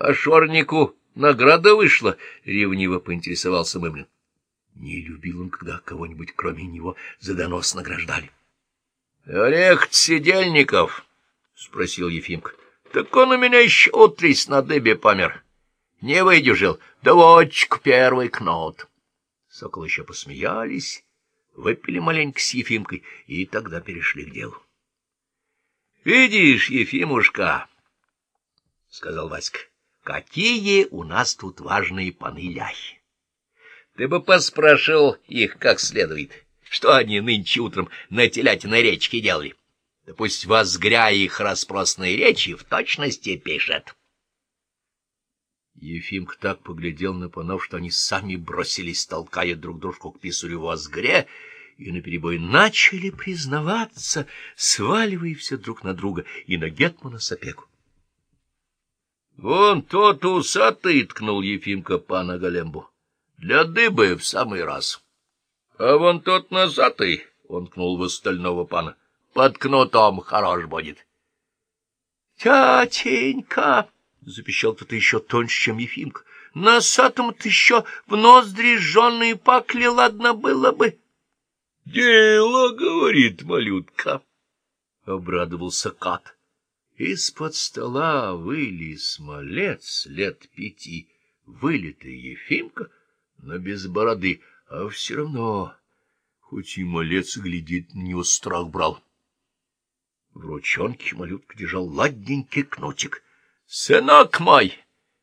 А шорнику награда вышла, — ревниво поинтересовался Мымлин. Не любил он, когда кого-нибудь кроме него за донос награждали. — Орех Сидельников, — спросил Ефимка. — Так он у меня еще утрись на дыбе помер. Не выдержал, да водочку первый кнот. Сокол еще посмеялись, выпили маленько с Ефимкой, и тогда перешли к делу. — Видишь, Ефимушка, — сказал Васька, — какие у нас тут важные паны ляхи. Ты бы поспрашивал их как следует, что они нынче утром на телятиной речке делали. Да пусть возгря их распросные речи в точности пишет. Ефимка так поглядел на панов, что они сами бросились, толкая друг дружку к писарю возгре, и наперебой начали признаваться, сваливая все друг на друга и на гетмана с опеку. — Вон тот усатый, — ткнул Ефимка пана Голембу, — для дыбы в самый раз. — А вон тот носатый, — он ткнул в остального пана, — под кнутом хорош будет. — Тятенька! — запищал кто-то еще тоньше, чем Ефимка. — Носатому-то еще в ноздри жженые пакли ладно было бы. — Дело, — говорит малютка, — обрадовался Кат. Из-под стола вылез малец лет пяти, вылитый Ефимка, но без бороды, а все равно, хоть и малец глядит, на него страх брал. В ручонке малютка держал ладненький кнутик. — Сынок мой,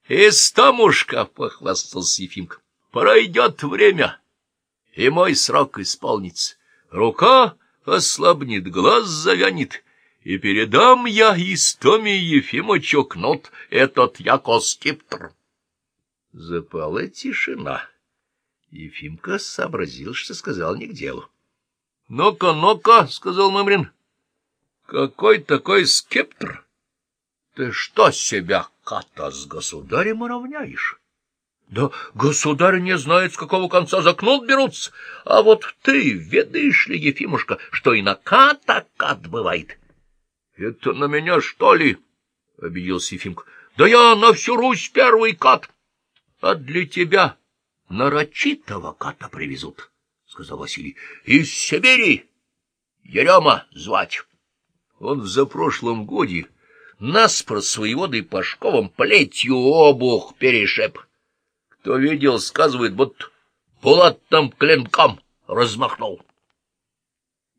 истомушка! — похвастался Ефимка. — Пройдет время, и мой срок исполнится. Рука ослабнет, глаз завянет — и передам я Истоме Ефимовичу кнут этот яко скиптр. Запала тишина. Ефимка сообразил, что сказал не к делу. — Ну-ка, ну-ка, — сказал Мамрин, — какой такой скептр? Ты что себя, ката, с государем уравняешь? Да государь не знает, с какого конца за кнут берутся, а вот ты ведаешь ли, Ефимушка, что и на ката кат бывает? —— Это на меня, что ли? — обиделся Ефимка. — Да я на всю Русь первый кат. — А для тебя нарочитого ката привезут, — сказал Василий. — Из Сибири Ерема звать. Он в запрошлом годе наспор с воеводой Пашковым плетью обух перешеп. Кто видел, сказывает, будто булатным клинком размахнул.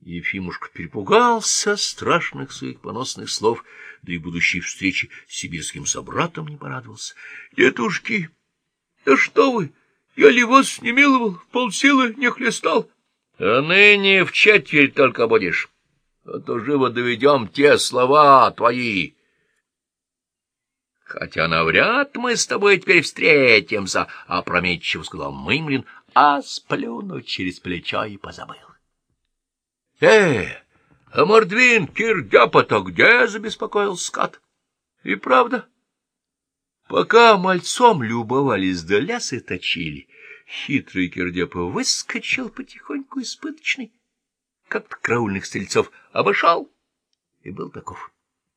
Ефимушка перепугался страшных своих поносных слов, да и будущей встречи с сибирским собратом не порадовался. — Дедушки, да что вы, я ли вас не миловал, полсилы не хлестал? — А ныне в четверть только будешь, а то живо доведем те слова твои. — Хотя навряд мы с тобой теперь встретимся, — опрометчиво сказал Мымлин, а сплюнуть через плечо и позабыл. — Э, а Мордвин, Кирдяпа-то где? — забеспокоил скат. И правда, пока мальцом любовались да лясы точили, хитрый Кирдяпа выскочил потихоньку испыточный, как-то караульных стрельцов обошел и был таков.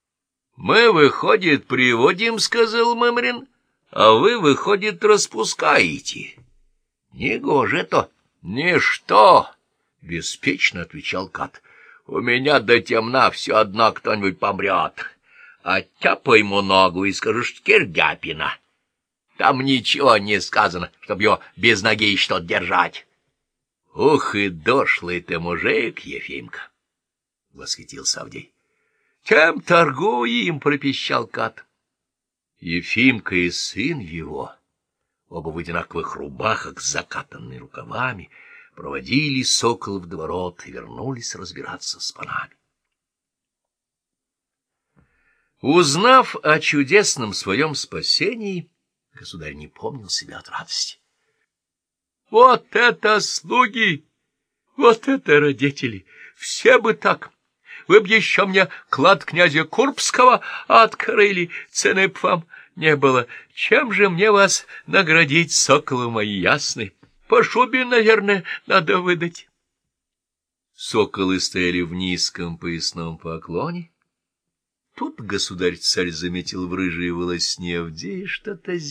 — Мы, выходит, приводим, — сказал Мэмрин, — а вы, выходит, распускаете. — Негоже то. — Ничто. — беспечно отвечал Кат. — У меня до темна все одно кто-нибудь помрет. Оттяпай ему ногу и скажешь Киргяпина. Там ничего не сказано, чтоб его без ноги что-то держать. — Ух и дошлый ты мужик, Ефимка! — восхитился Авдей. — Чем торгуем? — пропищал Кат. Ефимка и сын его, оба в одинаковых рубахах с закатанными рукавами, — проводили соколов до ворот и вернулись разбираться с панами. Узнав о чудесном своем спасении, государь не помнил себя от радости. — Вот это слуги! Вот это родители! Все бы так! Вы б еще мне клад князя Курбского открыли, цены б вам не было. Чем же мне вас наградить, соколы мои ясные? По шубе, наверное, надо выдать. Соколы стояли в низком поясном поклоне. Тут государь-царь заметил в рыжей волосне Авдея что-то